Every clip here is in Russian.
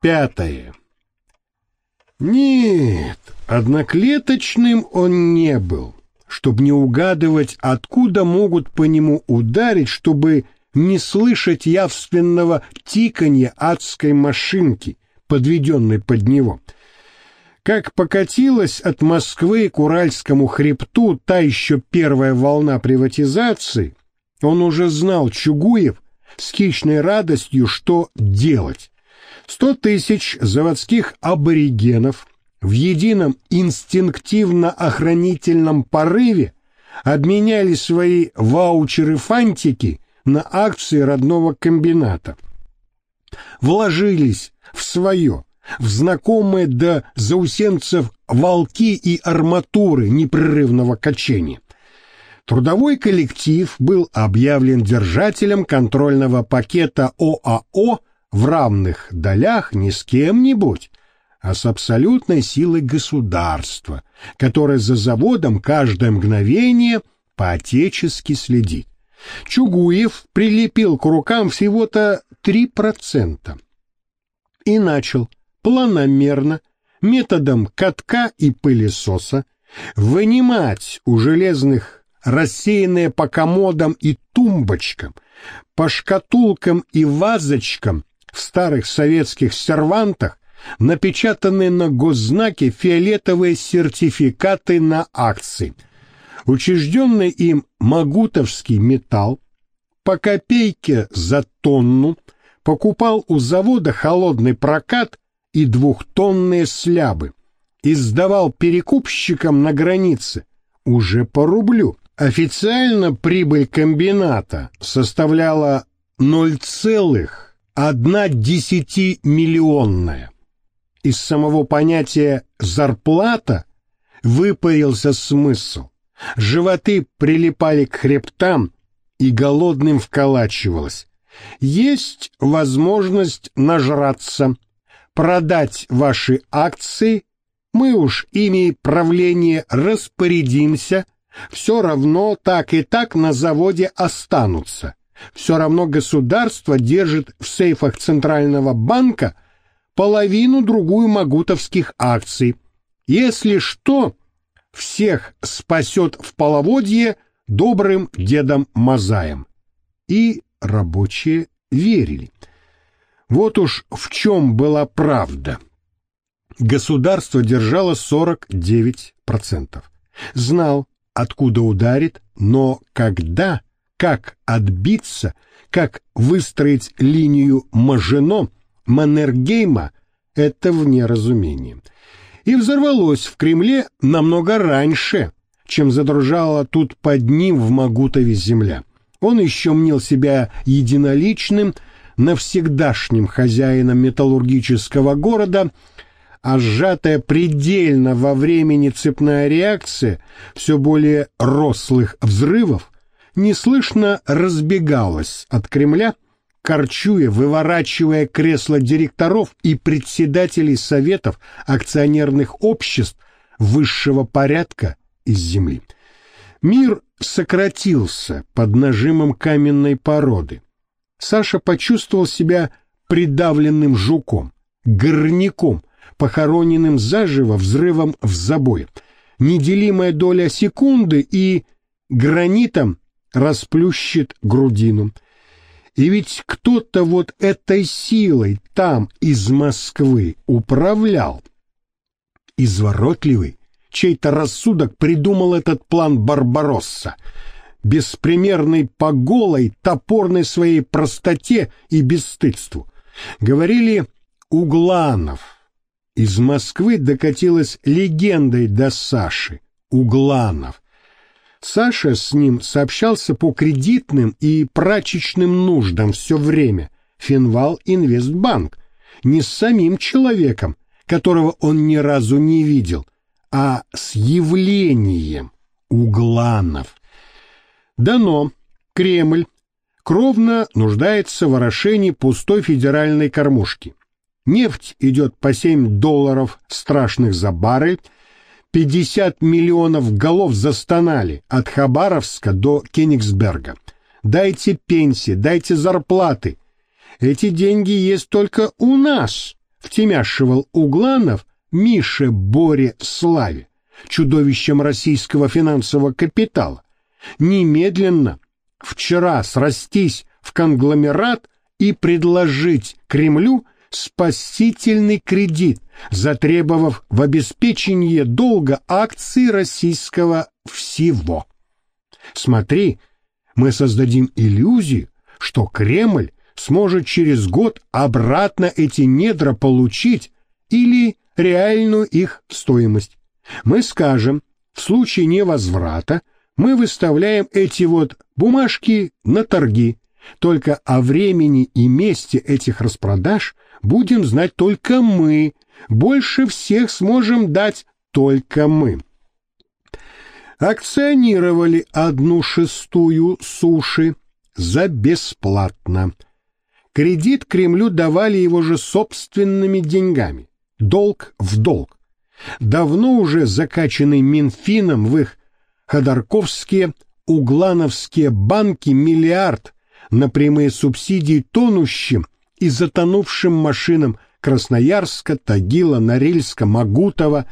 Пятое. Нет, одноклеточным он не был, чтобы не угадывать, откуда могут по нему ударить, чтобы не слышать явственного тиканья адской машинки, подведенной под него. Как покатилась от Москвы к Уральскому хребту та еще первая волна приватизации, он уже знал Чугуев с хищной радостью, что делать. Сто тысяч заводских аборигенов в едином инстинктивно-охранительном порыве обменяли свои ваучеры-фантики на акции родного комбината. Вложились в свое, в знакомые до заусенцев волки и арматуры непрерывного качения. Трудовой коллектив был объявлен держателем контрольного пакета ОАО в равных долях не с кем-нибудь, а с абсолютной силой государства, которое за заводом каждое мгновение по-отечески следит. Чугуев прилепил к рукам всего-то 3%. И начал планомерно, методом катка и пылесоса, вынимать у железных рассеянные по комодам и тумбочкам, по шкатулкам и вазочкам в старых советских сервантах напечатанные на госзнаке фиолетовые сертификаты на акции. Учрежденный им Магутовский металл по копейке за тонну покупал у завода холодный прокат и двухтонные слябы и сдавал перекупщикам на границе уже по рублю. Официально прибыль комбината составляла 0,1 миллионная. Из самого понятия «зарплата» выпарился смысл. Животы прилипали к хребтам, и голодным вколачивалось. Есть возможность нажраться, продать ваши акции, мы уж ими правление распорядимся – все равно так и так на заводе останутся. Все равно государство держит в сейфах Центрального банка половину-другую магутовских акций. Если что, всех спасет в половодье добрым дедом Мазаем. И рабочие верили. Вот уж в чем была правда. Государство держало 49%. Знал, откуда ударит, но когда, как отбиться, как выстроить линию Мажино, Маннергейма — это вне разумения. И взорвалось в Кремле намного раньше, чем задружала тут под ним в Магутове земля. Он еще мнил себя единоличным, навсегдашним хозяином металлургического города — а сжатая предельно во времени цепная реакция все более рослых взрывов неслышно разбегалась от Кремля, корчуя, выворачивая кресла директоров и председателей советов акционерных обществ высшего порядка из земли. Мир сократился под нажимом каменной породы. Саша почувствовал себя придавленным жуком, горняком, похороненным заживо взрывом в забой. Неделимая доля секунды и гранитом расплющит грудину. И ведь кто-то вот этой силой там из Москвы управлял. Изворотливый, чей-то рассудок придумал этот план Барбаросса, беспримерный по голой, топорной своей простоте и бесстыдству. Говорили Угланов, из Москвы докатилась легендой до Саши, Угланов. Саша с ним сообщался по кредитным и прачечным нуждам все время, Финвал Инвестбанк, не с самим человеком, которого он ни разу не видел, а с явлением Угланов. Дано, Кремль, кровно нуждается в орошении пустой федеральной кормушки. Нефть идет по 7 долларов страшных за баррель, 50 миллионов голов застонали от Хабаровска до Кенигсберга. Дайте пенсии, дайте зарплаты. Эти деньги есть только у нас, втемяшивал Угланов Мише Боре Славе, чудовищем российского финансового капитала, немедленно вчера срастись в конгломерат и предложить Кремлю спасительный кредит, затребовав в обеспечение долга акций российского всего. Смотри, мы создадим иллюзию, что Кремль сможет через год обратно эти недра получить или реальную их стоимость. Мы скажем, в случае невозврата мы выставляем эти вот бумажки на торги, только о времени и месте этих распродаж будем знать только мы, больше всех сможем дать только мы. Акционировали одну шестую суши за бесплатно. Кредит Кремлю давали его же собственными деньгами, долг в долг. Давно уже закачанный Минфином в их ходорковские, углановские банки миллиард на прямые субсидии тонущим и затонувшим машинам Красноярска, Тагила, Норильска, Магутова.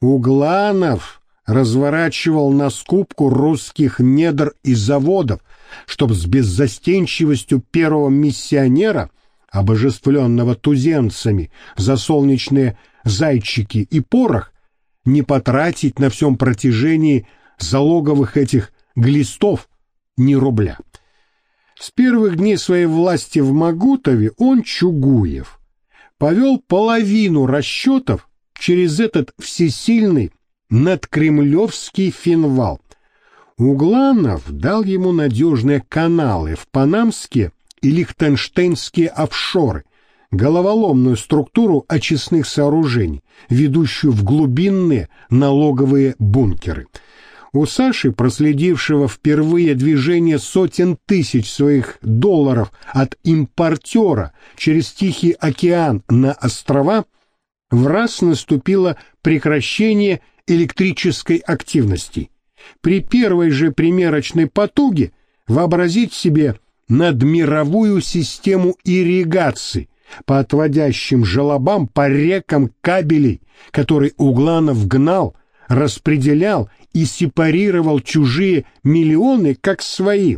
Угланов разворачивал на скупку русских недр и заводов, чтобы с беззастенчивостью первого миссионера, обожествленного туземцами за солнечные зайчики и порох, не потратить на всем протяжении залоговых этих глистов ни рубля. С первых дней своей власти в Магутове он, Чугуев, повел половину расчетов через этот всесильный надкремлевский финвал, Угланов дал ему надежные каналы в панамские и лихтенштейнские офшоры, головоломную структуру очистных сооружений, ведущую в глубинные налоговые бункеры. У Саши, проследившего впервые движение сотен тысяч своих долларов от импортера через Тихий океан на острова, в раз наступило прекращение электрической активности. При первой же примерочной потуге вообразить себе надмировую систему ирригации по отводящим желобам по рекам кабелей, который Угланов гнал, распределял и сепарировал чужие миллионы как свои.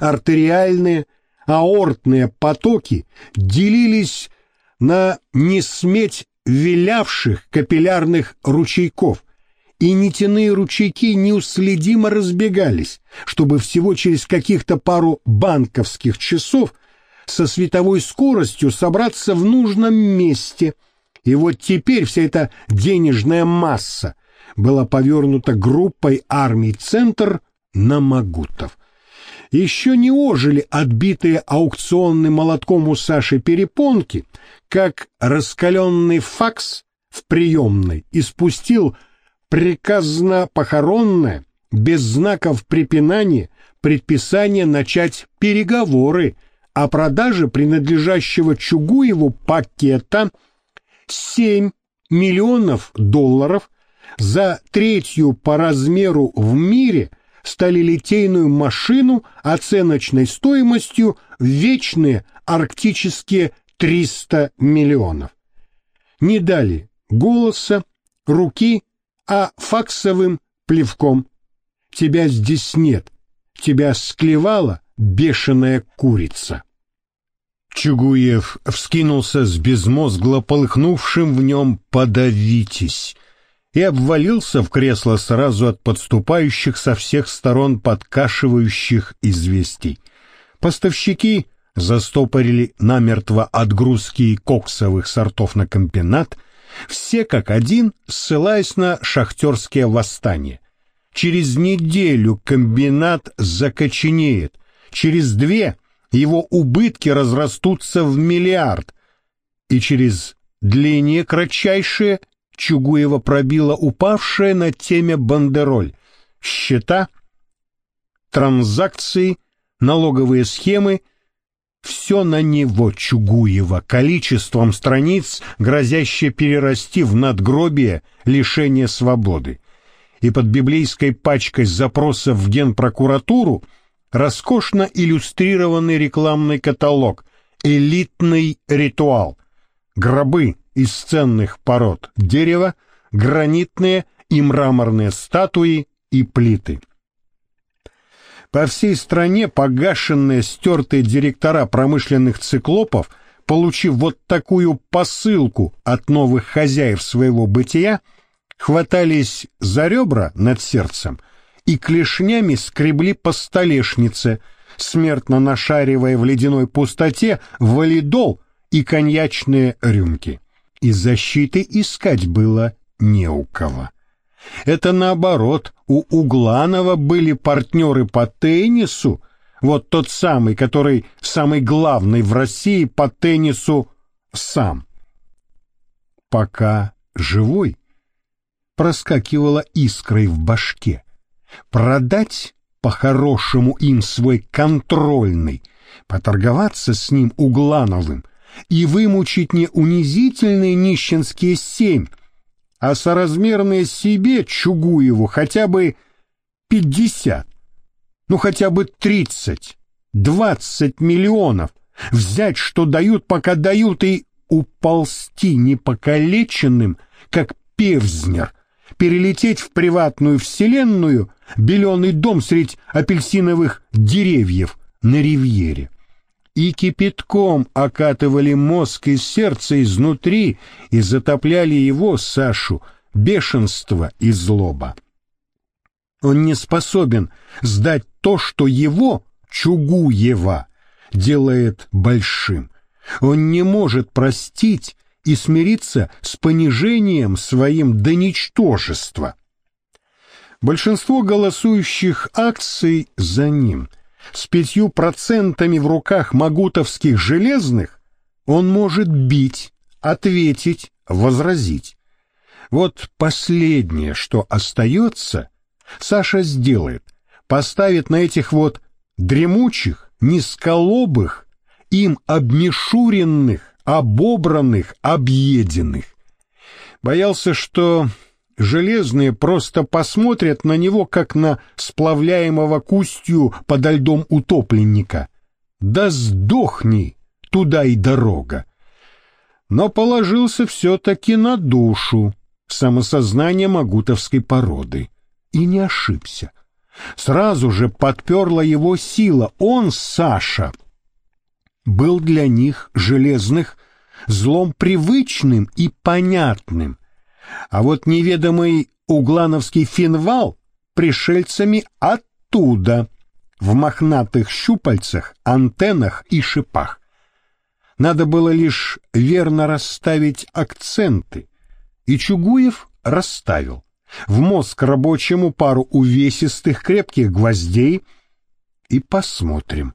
Артериальные, аортные потоки делились на несметь вилявших капиллярных ручейков, и нитяные ручейки неуследимо разбегались, чтобы всего через каких-то пару банковских часов со световой скоростью собраться в нужном месте. И вот теперь вся эта денежная масса была повернута группой армий «Центр» на Магутов. Еще не ожили отбитые аукционным молотком у Саши перепонки, как раскаленный факс в приемной испустил приказно-похоронное, без знаков препинания, предписание начать переговоры о продаже принадлежащего Чугуеву пакета 7 миллионов долларов за третью по размеру в мире сталелитейную машину оценочной стоимостью вечные арктические 300 миллионов. Не дали голоса, руки а факсовым плевком. Тебя здесь нет, тебя склевала бешеная курица. Чугуев вскинулся с безмозгло полыхнувшим в нем «подавитесь» и обвалился в кресло сразу от подступающих со всех сторон подкашивающих известий. Поставщики застопорили намертво отгрузки коксовых сортов на комбинат — все как один, ссылаясь на шахтерские восстания. Через неделю комбинат закоченеет, через две его убытки разрастутся в миллиард, и через длиннее кратчайшее Чугуева пробила упавшая на теме бандероль. Счета, транзакции, налоговые схемы — все на него Чугуева, количеством страниц, грозящее перерасти в надгробие лишение свободы. И под библейской пачкой запросов в генпрокуратуру роскошно иллюстрированный рекламный каталог «Элитный ритуал». гробы из ценных пород дерева, гранитные и мраморные статуи и плиты. По всей стране погашенные стертые директора промышленных циклопов, получив вот такую посылку от новых хозяев своего бытия, хватались за ребра над сердцем и клешнями скребли по столешнице, смертно нашаривая в ледяной пустоте валидол и коньячные рюмки. И защиты искать было не у кого. Это наоборот, у Угланова были партнеры по теннису, вот тот самый, который самый главный в России по теннису сам. Пока живой, проскакивала искрой в башке. Продать по-хорошему им свой контрольный, поторговаться с ним Углановым и вымучить не унизительные нищенские семь, а соразмерные себе Чугуеву хотя бы пятьдесят, ну хотя бы тридцать, двадцать миллионов, взять, что дают, пока дают, и уползти непокалеченным, как певзнер, перелететь в приватную вселенную, беленый дом средь апельсиновых деревьев на ривьере и кипятком окатывали мозг и сердце изнутри и затопляли его, Сашу, бешенство и злоба. Он не способен сдать то, что его, Чугуева, делает большим. Он не может простить и смириться с понижением своим до ничтожества. Большинство голосующих акций за ним – с пятью процентами в руках магутовских железных он может бить, ответить, возразить. Вот последнее, что остается, Саша сделает, поставит на этих вот дремучих, низколобых, им обмешуренных, обобранных, объеденных. Боялся, что Железные просто посмотрят на него, как на сплавляемого кустью подо льдом утопленника. Да сдохни, туда и дорога. Но положился все-таки на душу самосознание магутовской породы. И не ошибся. Сразу же подперла его сила. Он, Саша, был для них, железных, злом привычным и понятным — а вот неведомый углановский финвал пришельцами оттуда, в мохнатых щупальцах, антеннах и шипах. Надо было лишь верно расставить акценты, и Чугуев расставил. В мозг рабочему пару увесистых крепких гвоздей и посмотрим,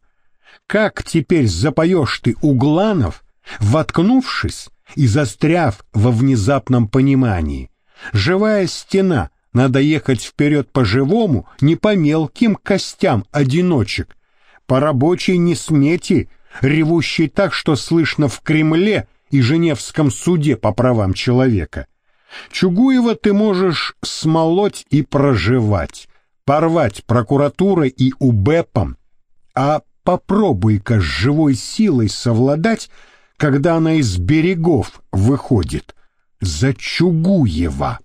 как теперь запоешь ты Угланов, воткнувшись и застряв во внезапном понимании. Живая стена, надо ехать вперед по-живому, не по мелким костям одиночек, по рабочей несмете, ревущей так, что слышно в Кремле и Женевском суде по правам человека. Чугуева ты можешь смолоть и проживать, порвать прокуратурой и УБЭПом, а попробуй-ка с живой силой совладать когда она из берегов выходит, за Чугуева.